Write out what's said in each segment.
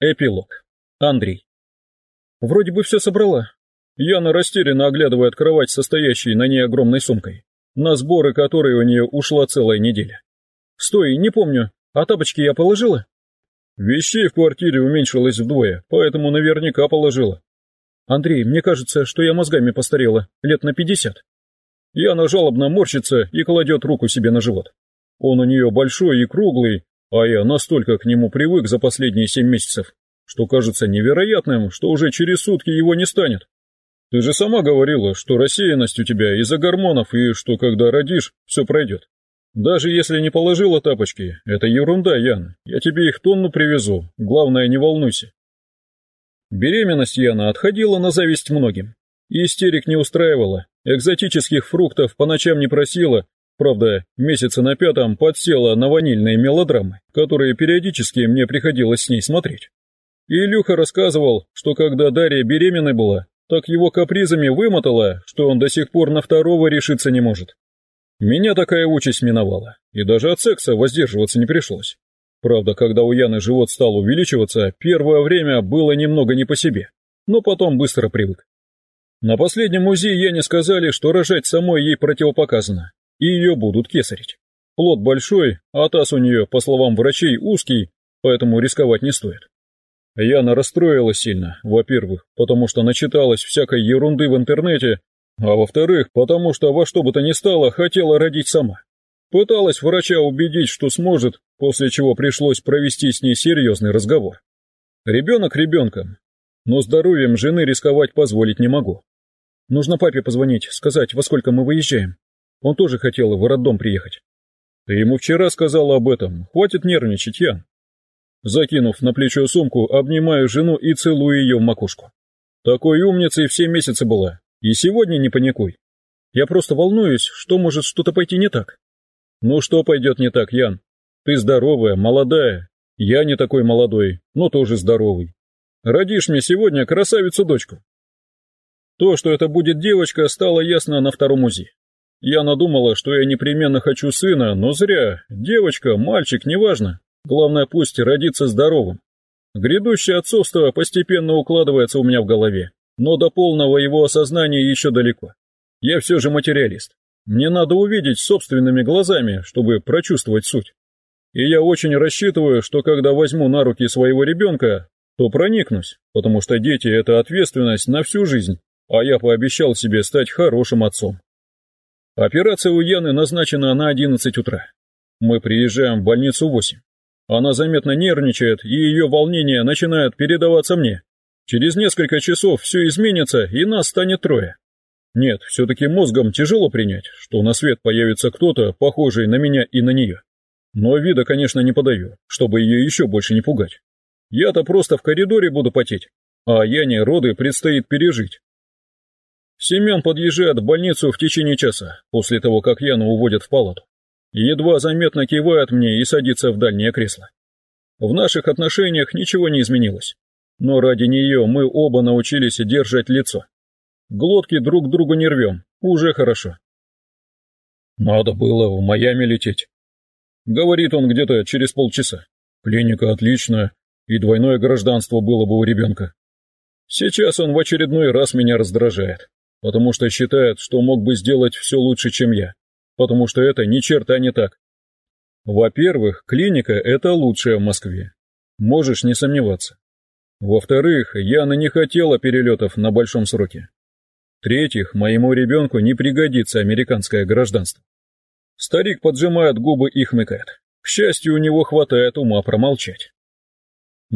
Эпилог. Андрей. Вроде бы все собрала. Яна растерянно оглядывает кровать, состоящей на ней огромной сумкой, на сборы которой у нее ушла целая неделя. Стой, не помню, а тапочки я положила? Вещей в квартире уменьшилось вдвое, поэтому наверняка положила. Андрей, мне кажется, что я мозгами постарела, лет на пятьдесят. Яна жалобно морщится и кладет руку себе на живот. Он у нее большой и круглый, а я настолько к нему привык за последние семь месяцев, что кажется невероятным, что уже через сутки его не станет. Ты же сама говорила, что рассеянность у тебя из-за гормонов и что когда родишь, все пройдет. Даже если не положила тапочки, это ерунда, Ян. Я тебе их тонну привезу, главное не волнуйся. Беременность Яна отходила на зависть многим. Истерик не устраивала, экзотических фруктов по ночам не просила, Правда, месяца на пятом подсела на ванильные мелодрамы, которые периодически мне приходилось с ней смотреть. И Илюха рассказывал, что когда Дарья беременной была, так его капризами вымотала, что он до сих пор на второго решиться не может. Меня такая участь миновала, и даже от секса воздерживаться не пришлось. Правда, когда у Яны живот стал увеличиваться, первое время было немного не по себе, но потом быстро привык. На последнем УЗИ Яне сказали, что рожать самой ей противопоказано, и ее будут кесарить. Плод большой, а таз у нее, по словам врачей, узкий, поэтому рисковать не стоит. Яна расстроилась сильно, во-первых, потому что начиталась всякой ерунды в интернете, а во-вторых, потому что во что бы то ни стало хотела родить сама. Пыталась врача убедить, что сможет, после чего пришлось провести с ней серьезный разговор. Ребенок ребенком, но здоровьем жены рисковать позволить не могу. Нужно папе позвонить, сказать, во сколько мы выезжаем. Он тоже хотел в роддом приехать. Ты ему вчера сказала об этом. Хватит нервничать, Ян. Закинув на плечо сумку, обнимаю жену и целую ее в макушку. Такой умницей все месяцы была. И сегодня не паникуй. Я просто волнуюсь, что может что-то пойти не так. Ну что пойдет не так, Ян? Ты здоровая, молодая. Я не такой молодой, но тоже здоровый. Родишь мне сегодня красавицу-дочку. То, что это будет девочка, стало ясно на втором УЗИ. Я надумала, что я непременно хочу сына, но зря. Девочка, мальчик, неважно. Главное, пусть родится здоровым. Грядущее отцовство постепенно укладывается у меня в голове, но до полного его осознания еще далеко. Я все же материалист. Мне надо увидеть собственными глазами, чтобы прочувствовать суть. И я очень рассчитываю, что когда возьму на руки своего ребенка, то проникнусь, потому что дети – это ответственность на всю жизнь, а я пообещал себе стать хорошим отцом. Операция у Яны назначена на 11 утра. Мы приезжаем в больницу в 8. Она заметно нервничает, и ее волнение начинает передаваться мне. Через несколько часов все изменится, и нас станет трое. Нет, все-таки мозгом тяжело принять, что на свет появится кто-то, похожий на меня и на нее. Но вида, конечно, не подаю, чтобы ее еще больше не пугать. Я-то просто в коридоре буду потеть, а Яне роды предстоит пережить, Семен подъезжает в больницу в течение часа, после того, как Яну уводят в палату. Едва заметно кивает мне и садится в дальнее кресло. В наших отношениях ничего не изменилось, но ради нее мы оба научились держать лицо. Глотки друг другу не рвем, уже хорошо. Надо было в Майами лететь. Говорит он где-то через полчаса. Клиника отличная, и двойное гражданство было бы у ребенка. Сейчас он в очередной раз меня раздражает потому что считает, что мог бы сделать все лучше, чем я, потому что это ни черта не так. Во-первых, клиника – это лучшая в Москве. Можешь не сомневаться. Во-вторых, Яна не хотела перелетов на большом сроке. В-третьих, моему ребенку не пригодится американское гражданство. Старик поджимает губы и хмыкает. К счастью, у него хватает ума промолчать.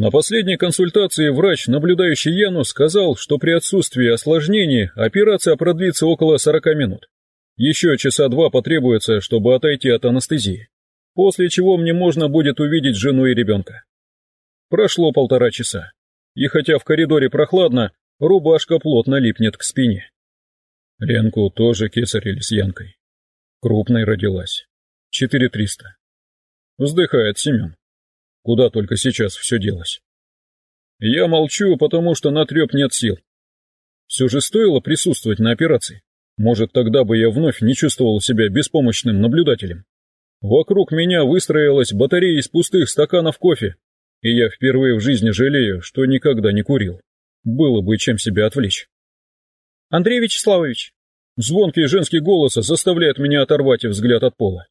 На последней консультации врач, наблюдающий Яну, сказал, что при отсутствии осложнений операция продлится около 40 минут. Еще часа два потребуется, чтобы отойти от анестезии, после чего мне можно будет увидеть жену и ребенка. Прошло полтора часа, и хотя в коридоре прохладно, рубашка плотно липнет к спине. Ленку тоже кесарили с Янкой. Крупной родилась. Четыре триста. Вздыхает Семен. Куда только сейчас все делось. Я молчу, потому что на треп нет сил. Все же стоило присутствовать на операции. Может, тогда бы я вновь не чувствовал себя беспомощным наблюдателем. Вокруг меня выстроилась батарея из пустых стаканов кофе. И я впервые в жизни жалею, что никогда не курил. Было бы чем себя отвлечь. Андрей Вячеславович. Звонкий женский голос заставляет меня оторвать взгляд от пола.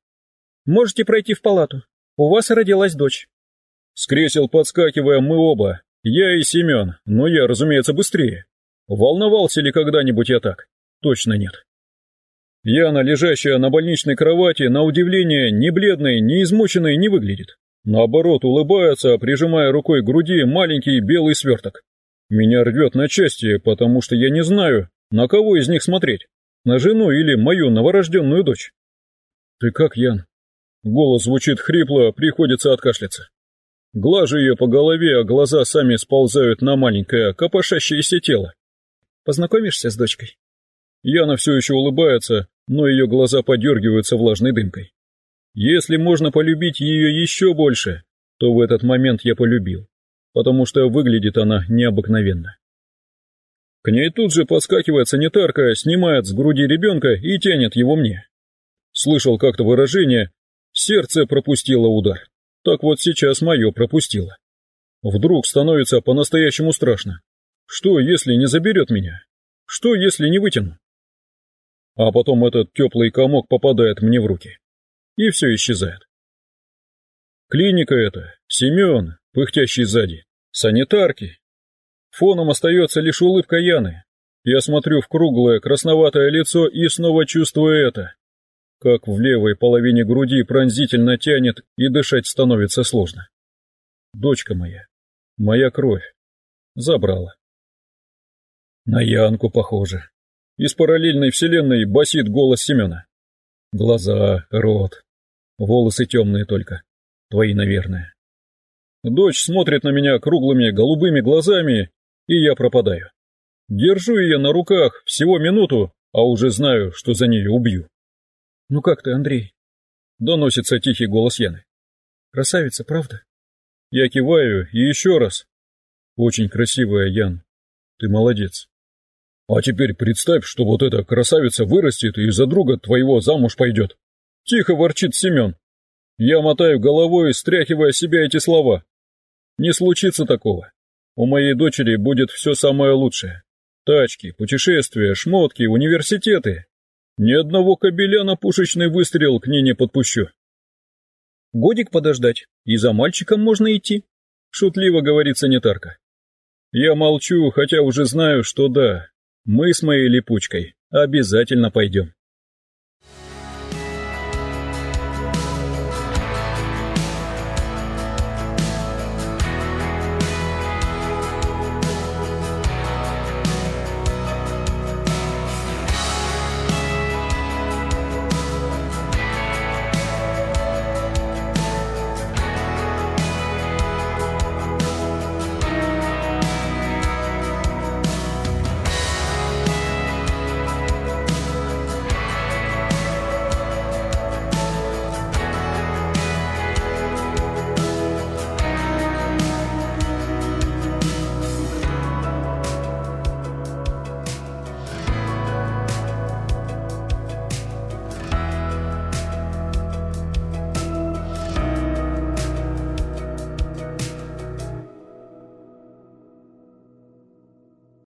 Можете пройти в палату. У вас родилась дочь. С кресел подскакиваем мы оба, я и Семен, но я, разумеется, быстрее. Волновался ли когда-нибудь я так? Точно нет. Яна, лежащая на больничной кровати, на удивление, ни бледной, ни измученной не выглядит. Наоборот, улыбается, прижимая рукой к груди маленький белый сверток. Меня рвет на части, потому что я не знаю, на кого из них смотреть. На жену или мою новорожденную дочь. Ты как, Ян? Голос звучит хрипло, приходится откашляться. Глажу ее по голове, а глаза сами сползают на маленькое, копошащееся тело. Познакомишься с дочкой? Яна все еще улыбается, но ее глаза подергиваются влажной дымкой. Если можно полюбить ее еще больше, то в этот момент я полюбил, потому что выглядит она необыкновенно. К ней тут же подскакивает санитарка, снимает с груди ребенка и тянет его мне. Слышал как-то выражение «сердце пропустило удар». Так вот сейчас мое пропустило. Вдруг становится по-настоящему страшно. Что, если не заберет меня? Что, если не вытяну? А потом этот теплый комок попадает мне в руки. И все исчезает. Клиника эта, Семен, пыхтящий сзади, санитарки. Фоном остается лишь улыбка Яны. Я смотрю в круглое красноватое лицо и снова чувствую это. Как в левой половине груди пронзительно тянет и дышать становится сложно. Дочка моя, моя кровь, забрала. На Янку похоже. Из параллельной вселенной басит голос Семена. Глаза, рот, волосы темные только. Твои, наверное. Дочь смотрит на меня круглыми голубыми глазами, и я пропадаю. Держу ее на руках всего минуту, а уже знаю, что за нее убью. «Ну как ты, Андрей?» Доносится тихий голос Яны. «Красавица, правда?» Я киваю и еще раз. «Очень красивая, Ян. Ты молодец. А теперь представь, что вот эта красавица вырастет и за друга твоего замуж пойдет. Тихо ворчит Семен. Я мотаю головой, стряхивая себя эти слова. Не случится такого. У моей дочери будет все самое лучшее. Тачки, путешествия, шмотки, университеты. Ни одного кобеля на пушечный выстрел к ней не подпущу. Годик подождать, и за мальчиком можно идти, шутливо говорит санитарка. Я молчу, хотя уже знаю, что да, мы с моей липучкой обязательно пойдем.